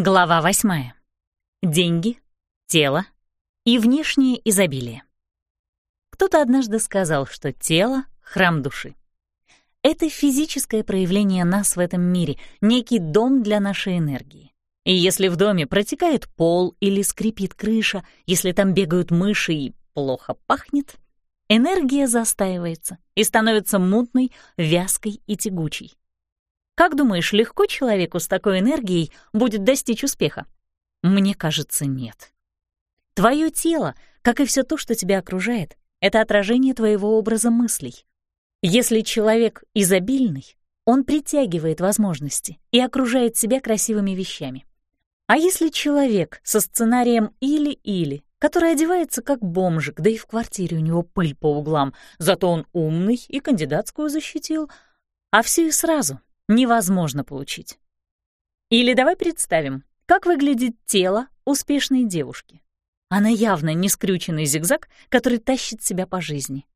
Глава восьмая. Деньги, тело и внешнее изобилие. Кто-то однажды сказал, что тело — храм души. Это физическое проявление нас в этом мире, некий дом для нашей энергии. И если в доме протекает пол или скрипит крыша, если там бегают мыши и плохо пахнет, энергия застаивается и становится мутной, вязкой и тягучей. Как думаешь, легко человеку с такой энергией будет достичь успеха? Мне кажется, нет. Твое тело, как и все то, что тебя окружает, это отражение твоего образа мыслей. Если человек изобильный, он притягивает возможности и окружает себя красивыми вещами. А если человек со сценарием «или-или», который одевается как бомжик, да и в квартире у него пыль по углам, зато он умный и кандидатскую защитил, а все и сразу — невозможно получить. Или давай представим, как выглядит тело успешной девушки. Она явно не скрюченный зигзаг, который тащит себя по жизни.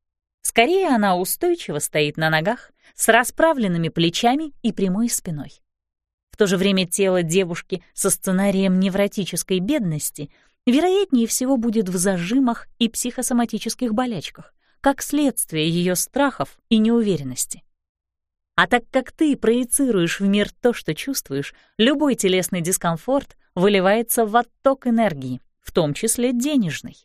Скорее, она устойчиво стоит на ногах, с расправленными плечами и прямой спиной. В то же время тело девушки со сценарием невротической бедности вероятнее всего будет в зажимах и психосоматических болячках, как следствие ее страхов и неуверенности. А так как ты проецируешь в мир то, что чувствуешь, любой телесный дискомфорт выливается в отток энергии, в том числе денежной.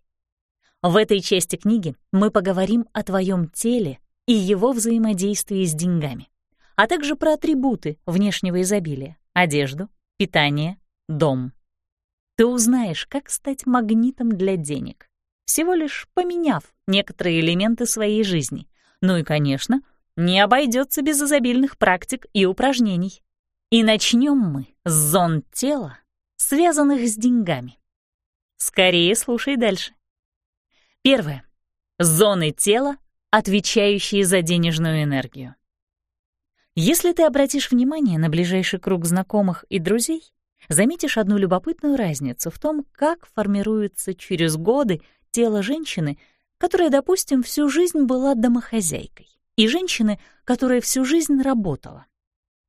В этой части книги мы поговорим о твоем теле и его взаимодействии с деньгами, а также про атрибуты внешнего изобилия — одежду, питание, дом. Ты узнаешь, как стать магнитом для денег, всего лишь поменяв некоторые элементы своей жизни. Ну и, конечно, — не обойдется без изобильных практик и упражнений. И начнем мы с зон тела, связанных с деньгами. Скорее слушай дальше. Первое. Зоны тела, отвечающие за денежную энергию. Если ты обратишь внимание на ближайший круг знакомых и друзей, заметишь одну любопытную разницу в том, как формируется через годы тело женщины, которая, допустим, всю жизнь была домохозяйкой и женщины, которая всю жизнь работала.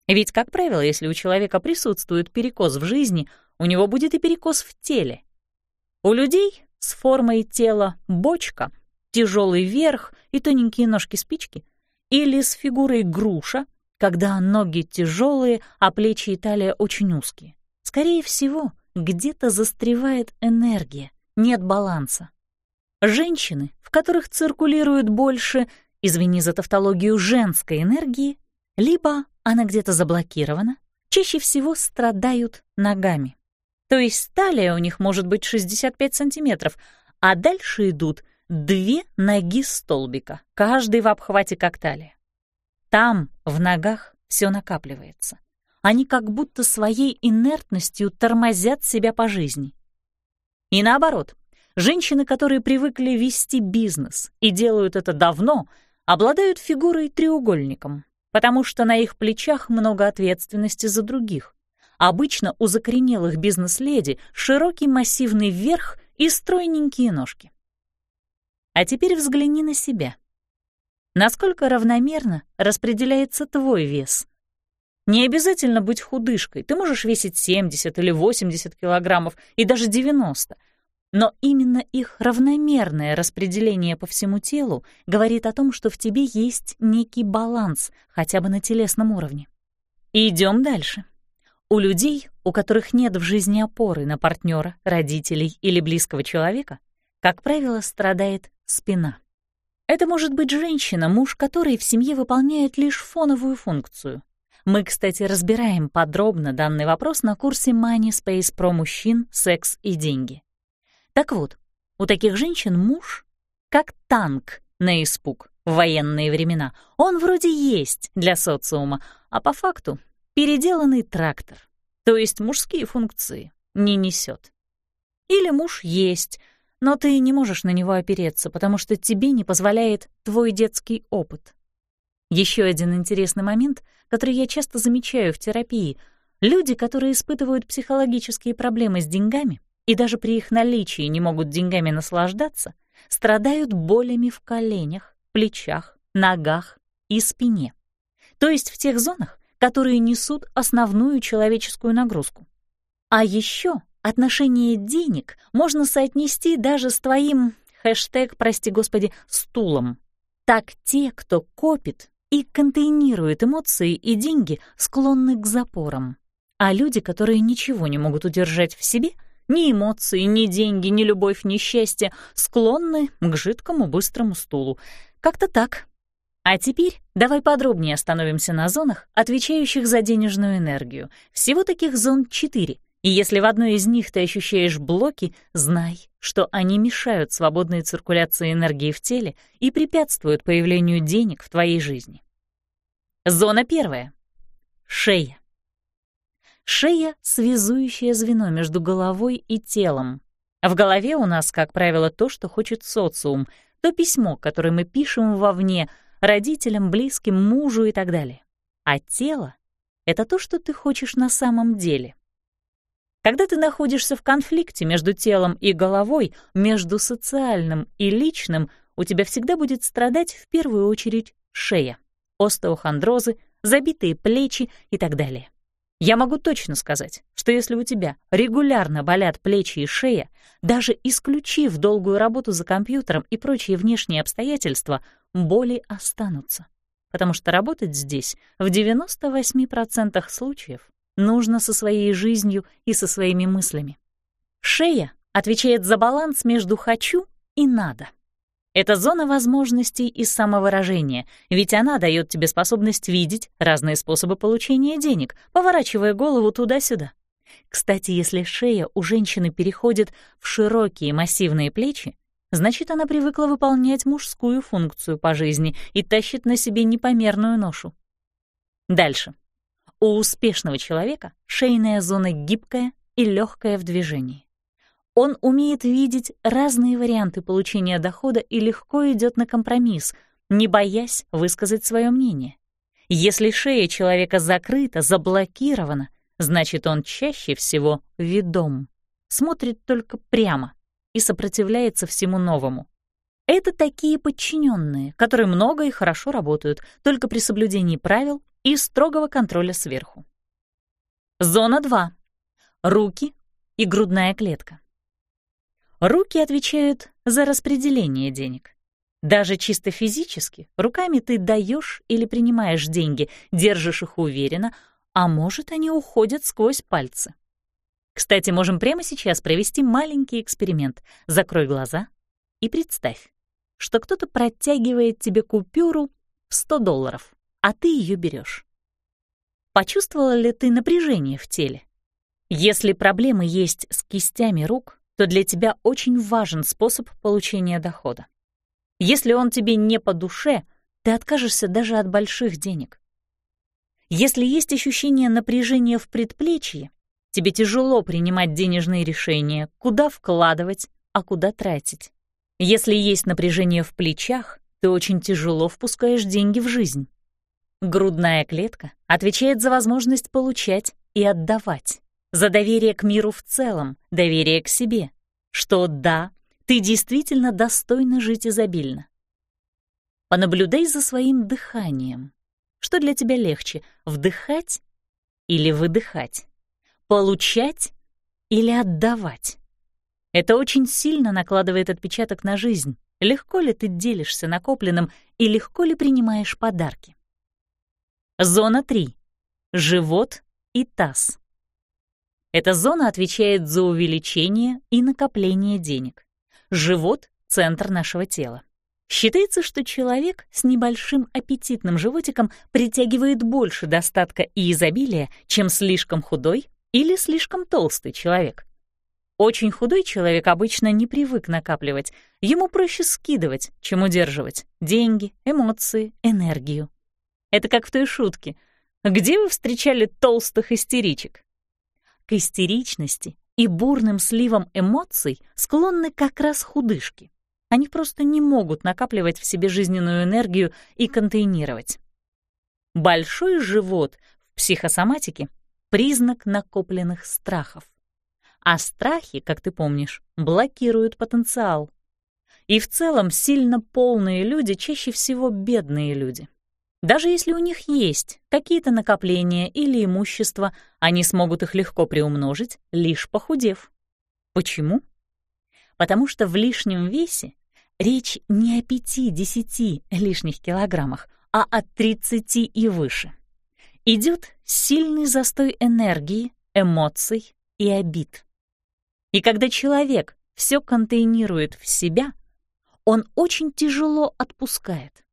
Ведь, как правило, если у человека присутствует перекос в жизни, у него будет и перекос в теле. У людей с формой тела бочка, тяжелый верх и тоненькие ножки-спички, или с фигурой груша, когда ноги тяжелые, а плечи и талия очень узкие. Скорее всего, где-то застревает энергия, нет баланса. Женщины, в которых циркулирует больше извини за тавтологию, женской энергии, либо она где-то заблокирована, чаще всего страдают ногами. То есть талия у них может быть 65 сантиметров, а дальше идут две ноги столбика, каждый в обхвате как талия. Там, в ногах, все накапливается. Они как будто своей инертностью тормозят себя по жизни. И наоборот, женщины, которые привыкли вести бизнес и делают это давно — обладают фигурой треугольником, потому что на их плечах много ответственности за других. Обычно у закоренелых бизнес-леди широкий массивный верх и стройненькие ножки. А теперь взгляни на себя. Насколько равномерно распределяется твой вес? Не обязательно быть худышкой, ты можешь весить 70 или 80 килограммов и даже 90, но именно их равномерное распределение по всему телу говорит о том, что в тебе есть некий баланс, хотя бы на телесном уровне. Идем дальше. У людей, у которых нет в жизни опоры на партнера, родителей или близкого человека, как правило, страдает спина. Это может быть женщина, муж которой в семье выполняет лишь фоновую функцию. Мы, кстати, разбираем подробно данный вопрос на курсе Money Space про мужчин, секс и деньги. Так вот, у таких женщин муж как танк на испуг в военные времена. Он вроде есть для социума, а по факту переделанный трактор, то есть мужские функции, не несет. Или муж есть, но ты не можешь на него опереться, потому что тебе не позволяет твой детский опыт. Еще один интересный момент, который я часто замечаю в терапии. Люди, которые испытывают психологические проблемы с деньгами, и даже при их наличии не могут деньгами наслаждаться, страдают болями в коленях, плечах, ногах и спине. То есть в тех зонах, которые несут основную человеческую нагрузку. А еще отношение денег можно соотнести даже с твоим, хэштег, прости господи, стулом. Так те, кто копит и контейнирует эмоции и деньги, склонны к запорам. А люди, которые ничего не могут удержать в себе, ни эмоции, ни деньги, ни любовь, ни счастье, склонны к жидкому быстрому стулу. Как-то так. А теперь давай подробнее остановимся на зонах, отвечающих за денежную энергию. Всего таких зон четыре. И если в одной из них ты ощущаешь блоки, знай, что они мешают свободной циркуляции энергии в теле и препятствуют появлению денег в твоей жизни. Зона первая. Шея. Шея — связующее звено между головой и телом. В голове у нас, как правило, то, что хочет социум, то письмо, которое мы пишем вовне, родителям, близким, мужу и так далее. А тело — это то, что ты хочешь на самом деле. Когда ты находишься в конфликте между телом и головой, между социальным и личным, у тебя всегда будет страдать в первую очередь шея, остеохондрозы, забитые плечи и так далее. Я могу точно сказать, что если у тебя регулярно болят плечи и шея, даже исключив долгую работу за компьютером и прочие внешние обстоятельства, боли останутся. Потому что работать здесь в 98% случаев нужно со своей жизнью и со своими мыслями. Шея отвечает за баланс между «хочу» и «надо». Это зона возможностей и самовыражения, ведь она дает тебе способность видеть разные способы получения денег, поворачивая голову туда-сюда. Кстати, если шея у женщины переходит в широкие массивные плечи, значит, она привыкла выполнять мужскую функцию по жизни и тащит на себе непомерную ношу. Дальше. У успешного человека шейная зона гибкая и легкая в движении. Он умеет видеть разные варианты получения дохода и легко идет на компромисс, не боясь высказать свое мнение. Если шея человека закрыта, заблокирована, значит, он чаще всего ведом, смотрит только прямо и сопротивляется всему новому. Это такие подчиненные, которые много и хорошо работают, только при соблюдении правил и строгого контроля сверху. Зона 2. Руки и грудная клетка. Руки отвечают за распределение денег. Даже чисто физически руками ты даешь или принимаешь деньги, держишь их уверенно, а может, они уходят сквозь пальцы. Кстати, можем прямо сейчас провести маленький эксперимент. Закрой глаза и представь, что кто-то протягивает тебе купюру в 100 долларов, а ты ее берешь. Почувствовала ли ты напряжение в теле? Если проблемы есть с кистями рук, то для тебя очень важен способ получения дохода. Если он тебе не по душе, ты откажешься даже от больших денег. Если есть ощущение напряжения в предплечье, тебе тяжело принимать денежные решения, куда вкладывать, а куда тратить. Если есть напряжение в плечах, ты очень тяжело впускаешь деньги в жизнь. Грудная клетка отвечает за возможность получать и отдавать за доверие к миру в целом, доверие к себе, что да, ты действительно достойна жить изобильно. Понаблюдай за своим дыханием. Что для тебя легче, вдыхать или выдыхать? Получать или отдавать? Это очень сильно накладывает отпечаток на жизнь. Легко ли ты делишься накопленным и легко ли принимаешь подарки? Зона 3. Живот и таз. Эта зона отвечает за увеличение и накопление денег. Живот — центр нашего тела. Считается, что человек с небольшим аппетитным животиком притягивает больше достатка и изобилия, чем слишком худой или слишком толстый человек. Очень худой человек обычно не привык накапливать, ему проще скидывать, чем удерживать деньги, эмоции, энергию. Это как в той шутке. Где вы встречали толстых истеричек? К истеричности и бурным сливам эмоций склонны как раз худышки. Они просто не могут накапливать в себе жизненную энергию и контейнировать. Большой живот в психосоматике — признак накопленных страхов. А страхи, как ты помнишь, блокируют потенциал. И в целом сильно полные люди чаще всего бедные люди. Даже если у них есть какие-то накопления или имущество, они смогут их легко приумножить, лишь похудев. Почему? Потому что в лишнем весе речь не о 5-10 лишних килограммах, а о 30 и выше. Идет сильный застой энергии, эмоций и обид. И когда человек все контейнирует в себя, он очень тяжело отпускает.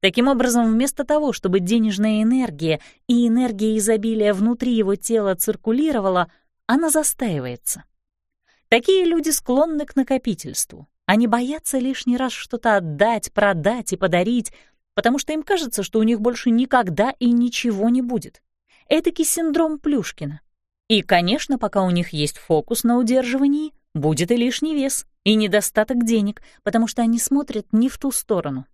Таким образом, вместо того, чтобы денежная энергия и энергия изобилия внутри его тела циркулировала, она застаивается. Такие люди склонны к накопительству. Они боятся лишний раз что-то отдать, продать и подарить, потому что им кажется, что у них больше никогда и ничего не будет. Этакий синдром Плюшкина. И, конечно, пока у них есть фокус на удерживании, будет и лишний вес, и недостаток денег, потому что они смотрят не в ту сторону.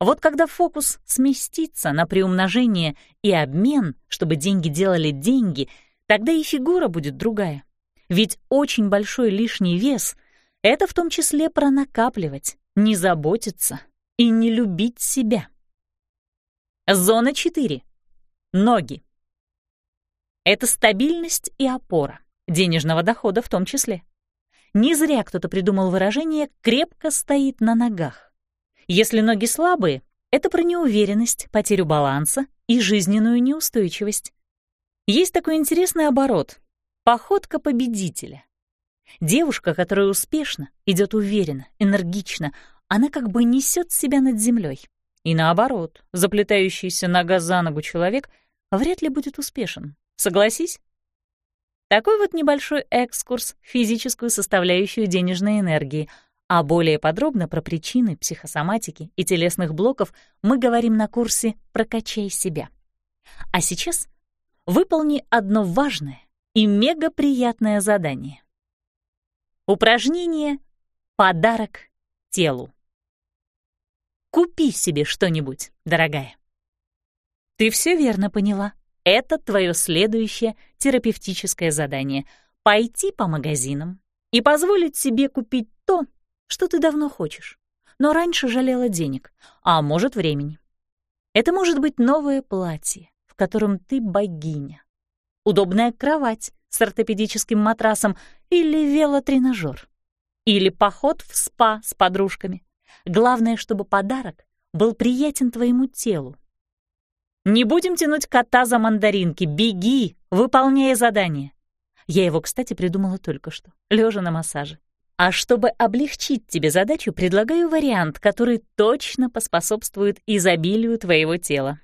Вот когда фокус сместится на приумножение и обмен, чтобы деньги делали деньги, тогда и фигура будет другая. Ведь очень большой лишний вес — это в том числе про накапливать, не заботиться и не любить себя. Зона 4. Ноги. Это стабильность и опора, денежного дохода в том числе. Не зря кто-то придумал выражение «крепко стоит на ногах». Если ноги слабые, это про неуверенность, потерю баланса и жизненную неустойчивость. Есть такой интересный оборот — походка победителя. Девушка, которая успешна, идет уверенно, энергично, она как бы несет себя над землей. И наоборот, заплетающийся нога за ногу человек вряд ли будет успешен. Согласись? Такой вот небольшой экскурс в физическую составляющую денежной энергии — а более подробно про причины психосоматики и телесных блоков мы говорим на курсе «Прокачай себя». А сейчас выполни одно важное и мегаприятное задание. Упражнение «Подарок телу». Купи себе что-нибудь, дорогая. Ты все верно поняла. Это твое следующее терапевтическое задание — пойти по магазинам и позволить себе купить то, что ты давно хочешь, но раньше жалела денег, а может, времени. Это может быть новое платье, в котором ты богиня, удобная кровать с ортопедическим матрасом или велотренажер, или поход в спа с подружками. Главное, чтобы подарок был приятен твоему телу. Не будем тянуть кота за мандаринки, беги, выполняя задание. Я его, кстати, придумала только что, лежа на массаже. А чтобы облегчить тебе задачу, предлагаю вариант, который точно поспособствует изобилию твоего тела.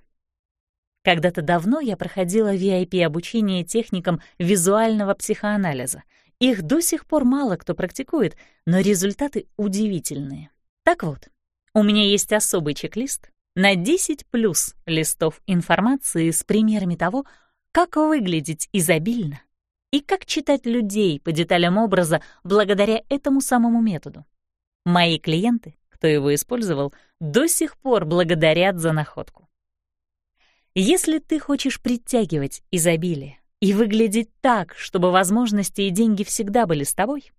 Когда-то давно я проходила VIP-обучение техникам визуального психоанализа. Их до сих пор мало кто практикует, но результаты удивительные. Так вот, у меня есть особый чек-лист на 10 плюс листов информации с примерами того, как выглядеть изобильно, и как читать людей по деталям образа благодаря этому самому методу. Мои клиенты, кто его использовал, до сих пор благодарят за находку. Если ты хочешь притягивать изобилие и выглядеть так, чтобы возможности и деньги всегда были с тобой,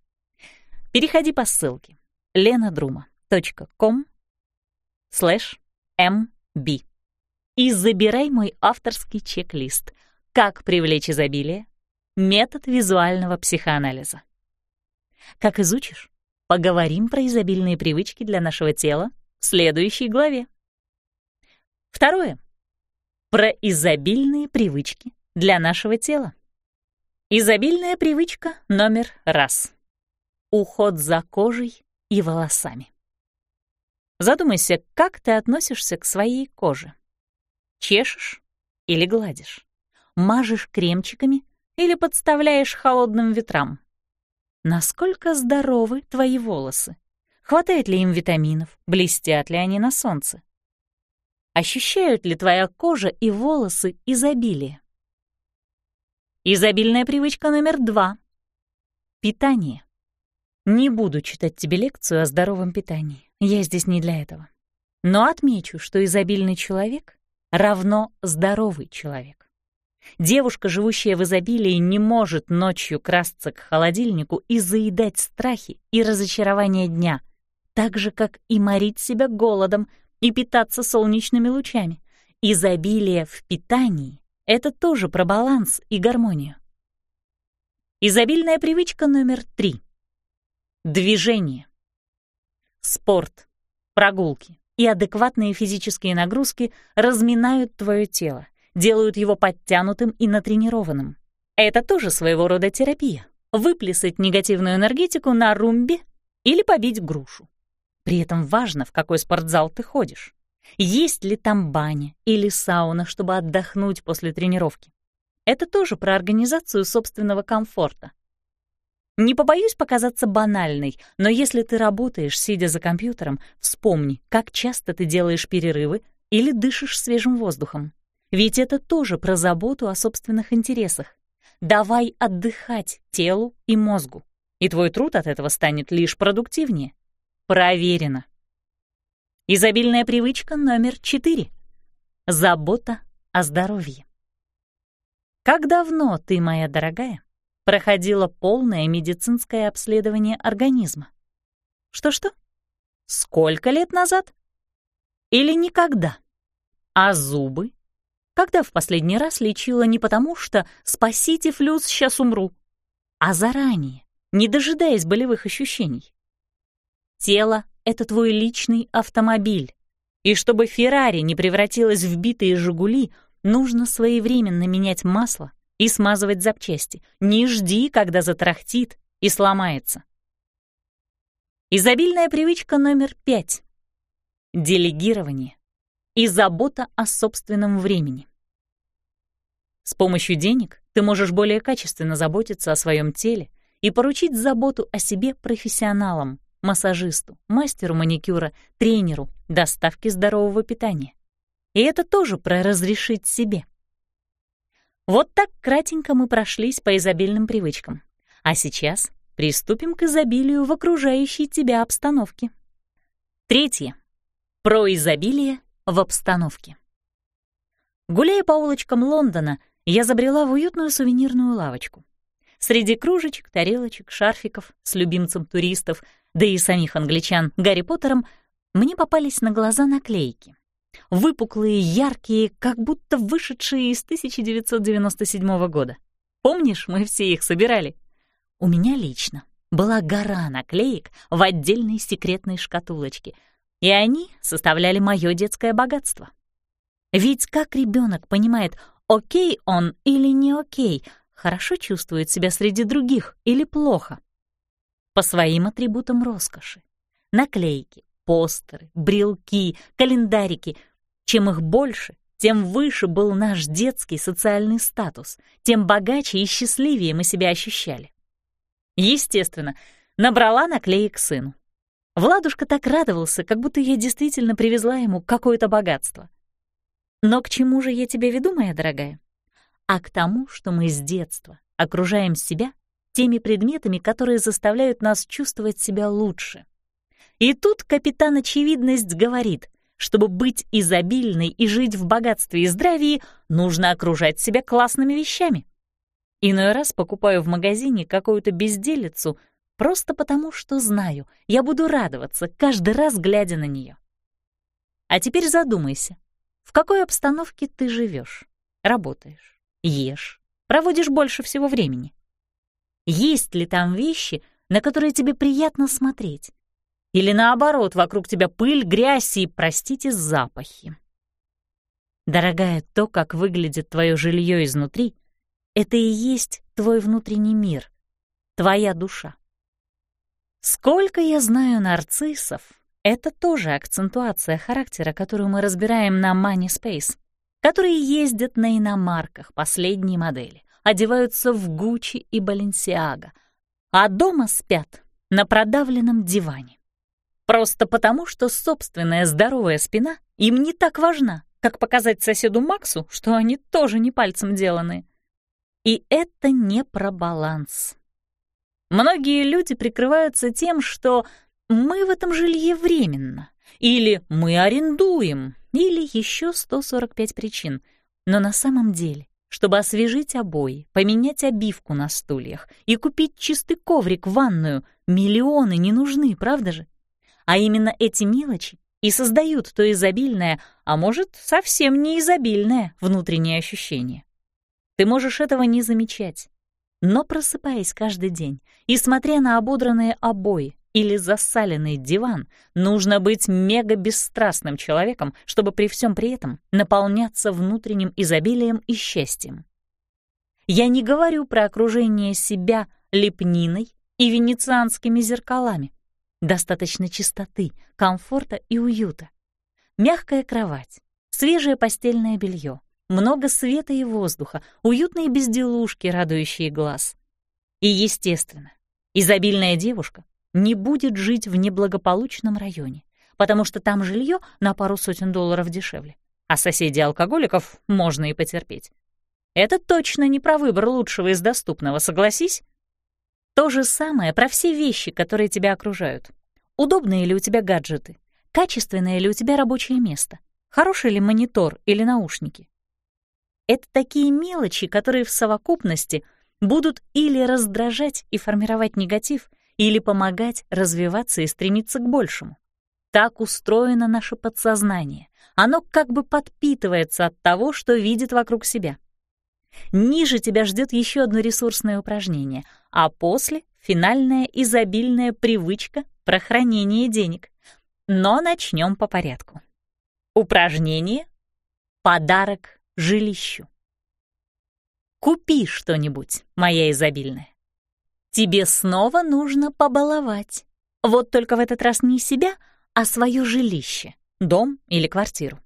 переходи по ссылке lenadruma.com slash mb и забирай мой авторский чек-лист «Как привлечь изобилие, Метод визуального психоанализа. Как изучишь, поговорим про изобильные привычки для нашего тела в следующей главе. Второе. Про изобильные привычки для нашего тела. Изобильная привычка номер раз. Уход за кожей и волосами. Задумайся, как ты относишься к своей коже. Чешешь или гладишь? Мажешь кремчиками или подставляешь холодным ветрам? Насколько здоровы твои волосы? Хватает ли им витаминов? Блестят ли они на солнце? Ощущают ли твоя кожа и волосы изобилие? Изобильная привычка номер два. Питание. Не буду читать тебе лекцию о здоровом питании. Я здесь не для этого. Но отмечу, что изобильный человек равно здоровый человек. Девушка, живущая в изобилии, не может ночью красться к холодильнику и заедать страхи и разочарования дня, так же, как и морить себя голодом и питаться солнечными лучами, изобилие в питании — это тоже про баланс и гармонию. Изобильная привычка номер три. Движение. Спорт, прогулки и адекватные физические нагрузки разминают твое тело, делают его подтянутым и натренированным. Это тоже своего рода терапия. Выплесать негативную энергетику на румбе или побить грушу. При этом важно, в какой спортзал ты ходишь. Есть ли там баня или сауна, чтобы отдохнуть после тренировки. Это тоже про организацию собственного комфорта. Не побоюсь показаться банальной, но если ты работаешь, сидя за компьютером, вспомни, как часто ты делаешь перерывы или дышишь свежим воздухом. Ведь это тоже про заботу о собственных интересах. Давай отдыхать телу и мозгу, и твой труд от этого станет лишь продуктивнее. Проверено. Изобильная привычка номер четыре. Забота о здоровье. Как давно ты, моя дорогая, проходила полное медицинское обследование организма. Что-что? Сколько лет назад? Или никогда? А зубы? Когда в последний раз лечила не потому, что «спасите флюс, сейчас умру», а заранее, не дожидаясь болевых ощущений. Тело — это твой личный автомобиль, и чтобы Феррари не превратилась в битые «Жигули», нужно своевременно менять масло, и смазывать запчасти. Не жди, когда затрахтит и сломается. Изобильная привычка номер пять. Делегирование и забота о собственном времени. С помощью денег ты можешь более качественно заботиться о своем теле и поручить заботу о себе профессионалам, массажисту, мастеру маникюра, тренеру, доставке здорового питания. И это тоже про разрешить себе. Вот так кратенько мы прошлись по изобильным привычкам. А сейчас приступим к изобилию в окружающей тебя обстановке. Третье. Про изобилие в обстановке. Гуляя по улочкам Лондона, я забрела в уютную сувенирную лавочку. Среди кружечек, тарелочек, шарфиков с любимцем туристов, да и самих англичан Гарри Поттером, мне попались на глаза наклейки выпуклые, яркие, как будто вышедшие из 1997 года. Помнишь, мы все их собирали? У меня лично была гора наклеек в отдельной секретной шкатулочке, и они составляли мое детское богатство. Ведь как ребенок понимает, окей он или не окей, хорошо чувствует себя среди других или плохо? По своим атрибутам роскоши. Наклейки, постеры, брелки, календарики. Чем их больше, тем выше был наш детский социальный статус, тем богаче и счастливее мы себя ощущали. Естественно, набрала наклеек сыну. Владушка так радовался, как будто я действительно привезла ему какое-то богатство. Но к чему же я тебя веду, моя дорогая? А к тому, что мы с детства окружаем себя теми предметами, которые заставляют нас чувствовать себя лучше. И тут капитан Очевидность говорит, чтобы быть изобильной и жить в богатстве и здравии, нужно окружать себя классными вещами. Иной раз покупаю в магазине какую-то безделицу просто потому, что знаю, я буду радоваться каждый раз, глядя на нее. А теперь задумайся, в какой обстановке ты живешь, работаешь, ешь, проводишь больше всего времени? Есть ли там вещи, на которые тебе приятно смотреть, или наоборот, вокруг тебя пыль, грязь и, простите, запахи. Дорогая, то, как выглядит твое жилье изнутри, это и есть твой внутренний мир, твоя душа. Сколько я знаю нарциссов, это тоже акцентуация характера, которую мы разбираем на Money Space, которые ездят на иномарках последней модели, одеваются в Гуччи и Баленсиага, а дома спят на продавленном диване. Просто потому, что собственная здоровая спина им не так важна, как показать соседу Максу, что они тоже не пальцем деланы. И это не про баланс. Многие люди прикрываются тем, что мы в этом жилье временно, или мы арендуем, или еще 145 причин. Но на самом деле, чтобы освежить обои, поменять обивку на стульях и купить чистый коврик в ванную, миллионы не нужны, правда же? А именно эти мелочи и создают то изобильное, а может, совсем не изобильное внутреннее ощущение. Ты можешь этого не замечать, но просыпаясь каждый день и смотря на ободранные обои или засаленный диван, нужно быть мега-бесстрастным человеком, чтобы при всем при этом наполняться внутренним изобилием и счастьем. Я не говорю про окружение себя лепниной и венецианскими зеркалами. Достаточно чистоты, комфорта и уюта. Мягкая кровать, свежее постельное белье, много света и воздуха, уютные безделушки, радующие глаз. И, естественно, изобильная девушка не будет жить в неблагополучном районе, потому что там жилье на пару сотен долларов дешевле, а соседей-алкоголиков можно и потерпеть. Это точно не про выбор лучшего из доступного, согласись? То же самое про все вещи, которые тебя окружают. Удобные ли у тебя гаджеты? Качественное ли у тебя рабочее место? Хороший ли монитор или наушники? Это такие мелочи, которые в совокупности будут или раздражать и формировать негатив, или помогать развиваться и стремиться к большему. Так устроено наше подсознание. Оно как бы подпитывается от того, что видит вокруг себя. Ниже тебя ждет еще одно ресурсное упражнение, а после — финальная изобильная привычка про хранение денег. Но начнем по порядку. Упражнение «Подарок жилищу». Купи что-нибудь, моя изобильная. Тебе снова нужно побаловать. Вот только в этот раз не себя, а свое жилище, дом или квартиру.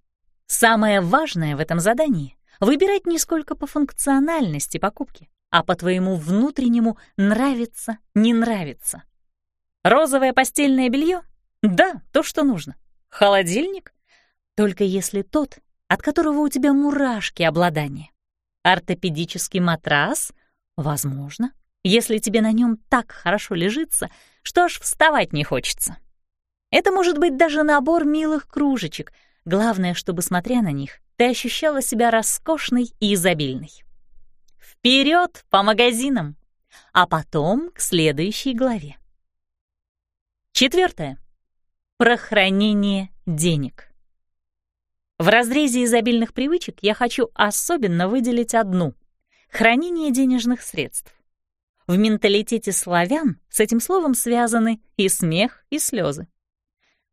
Самое важное в этом задании Выбирать не сколько по функциональности покупки, а по твоему внутреннему нравится, не нравится. Розовое постельное белье? Да, то, что нужно. Холодильник? Только если тот, от которого у тебя мурашки обладания. Ортопедический матрас? Возможно, если тебе на нем так хорошо лежится, что аж вставать не хочется. Это может быть даже набор милых кружечек. Главное, чтобы, смотря на них, ты ощущала себя роскошной и изобильной. Вперед по магазинам, а потом к следующей главе. Четвертое. Про хранение денег. В разрезе изобильных привычек я хочу особенно выделить одну — хранение денежных средств. В менталитете славян с этим словом связаны и смех, и слезы.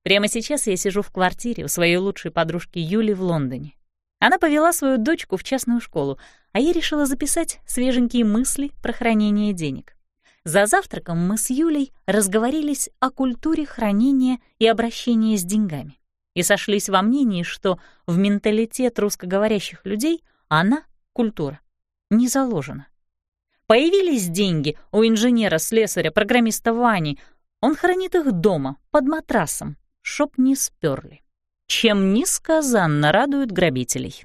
Прямо сейчас я сижу в квартире у своей лучшей подружки Юли в Лондоне. Она повела свою дочку в частную школу, а я решила записать свеженькие мысли про хранение денег. За завтраком мы с Юлей разговорились о культуре хранения и обращения с деньгами и сошлись во мнении, что в менталитет русскоговорящих людей она, культура, не заложена. Появились деньги у инженера, слесаря, программиста Вани. Он хранит их дома, под матрасом, чтоб не сперли чем несказанно радуют грабителей.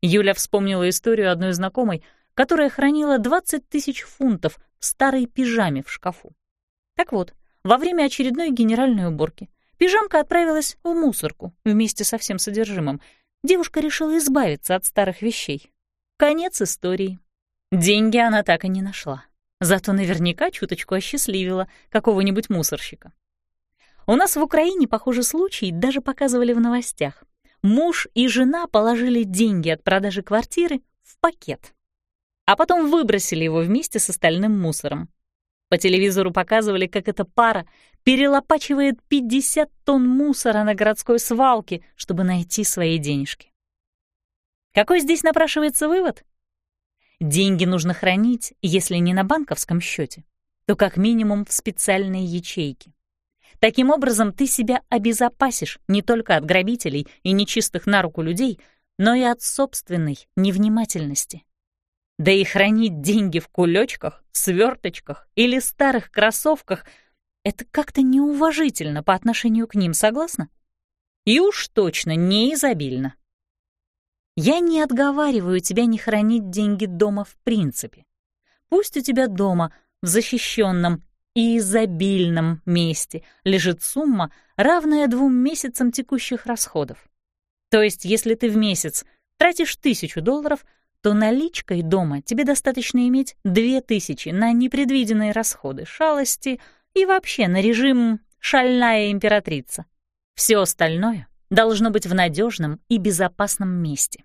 Юля вспомнила историю одной знакомой, которая хранила 20 тысяч фунтов в старой пижаме в шкафу. Так вот, во время очередной генеральной уборки пижамка отправилась в мусорку вместе со всем содержимым. Девушка решила избавиться от старых вещей. Конец истории. Деньги она так и не нашла. Зато наверняка чуточку осчастливила какого-нибудь мусорщика. У нас в Украине похожий случай даже показывали в новостях. Муж и жена положили деньги от продажи квартиры в пакет, а потом выбросили его вместе с остальным мусором. По телевизору показывали, как эта пара перелопачивает 50 тонн мусора на городской свалке, чтобы найти свои денежки. Какой здесь напрашивается вывод? Деньги нужно хранить, если не на банковском счете, то как минимум в специальной ячейке. Таким образом, ты себя обезопасишь не только от грабителей и нечистых на руку людей, но и от собственной невнимательности. Да и хранить деньги в кулечках, сверточках или старых кроссовках — это как-то неуважительно по отношению к ним, согласна? И уж точно не изобильно. Я не отговариваю тебя не хранить деньги дома в принципе. Пусть у тебя дома, в защищенном и изобильном месте лежит сумма, равная двум месяцам текущих расходов. То есть, если ты в месяц тратишь тысячу долларов, то наличкой дома тебе достаточно иметь две тысячи на непредвиденные расходы, шалости и вообще на режим «шальная императрица». Все остальное должно быть в надежном и безопасном месте.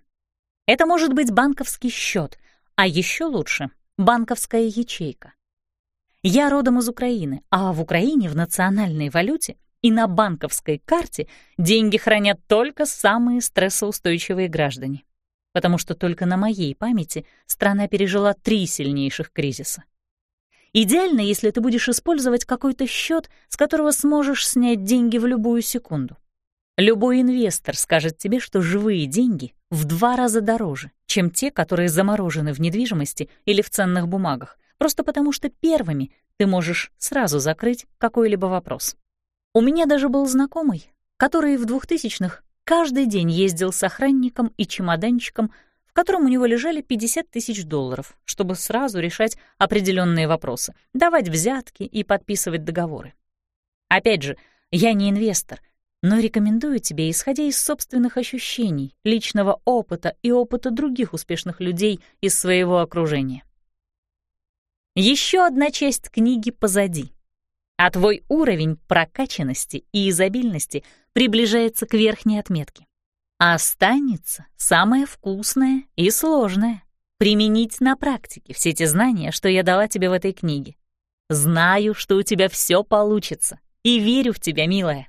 Это может быть банковский счет, а еще лучше — банковская ячейка. Я родом из Украины, а в Украине в национальной валюте и на банковской карте деньги хранят только самые стрессоустойчивые граждане. Потому что только на моей памяти страна пережила три сильнейших кризиса. Идеально, если ты будешь использовать какой-то счет, с которого сможешь снять деньги в любую секунду. Любой инвестор скажет тебе, что живые деньги в два раза дороже, чем те, которые заморожены в недвижимости или в ценных бумагах, просто потому что первыми ты можешь сразу закрыть какой-либо вопрос. У меня даже был знакомый, который в 2000-х каждый день ездил с охранником и чемоданчиком, котором у него лежали 50 тысяч долларов, чтобы сразу решать определенные вопросы, давать взятки и подписывать договоры. Опять же, я не инвестор — но рекомендую тебе, исходя из собственных ощущений, личного опыта и опыта других успешных людей из своего окружения. Еще одна часть книги позади, а твой уровень прокачанности и изобильности приближается к верхней отметке. Останется самое вкусное и сложное — применить на практике все те знания, что я дала тебе в этой книге. Знаю, что у тебя все получится, и верю в тебя, милая.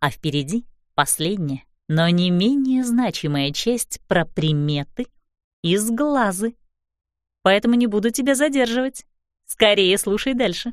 А впереди последняя, но не менее значимая часть про приметы и сглазы. Поэтому не буду тебя задерживать. Скорее слушай дальше.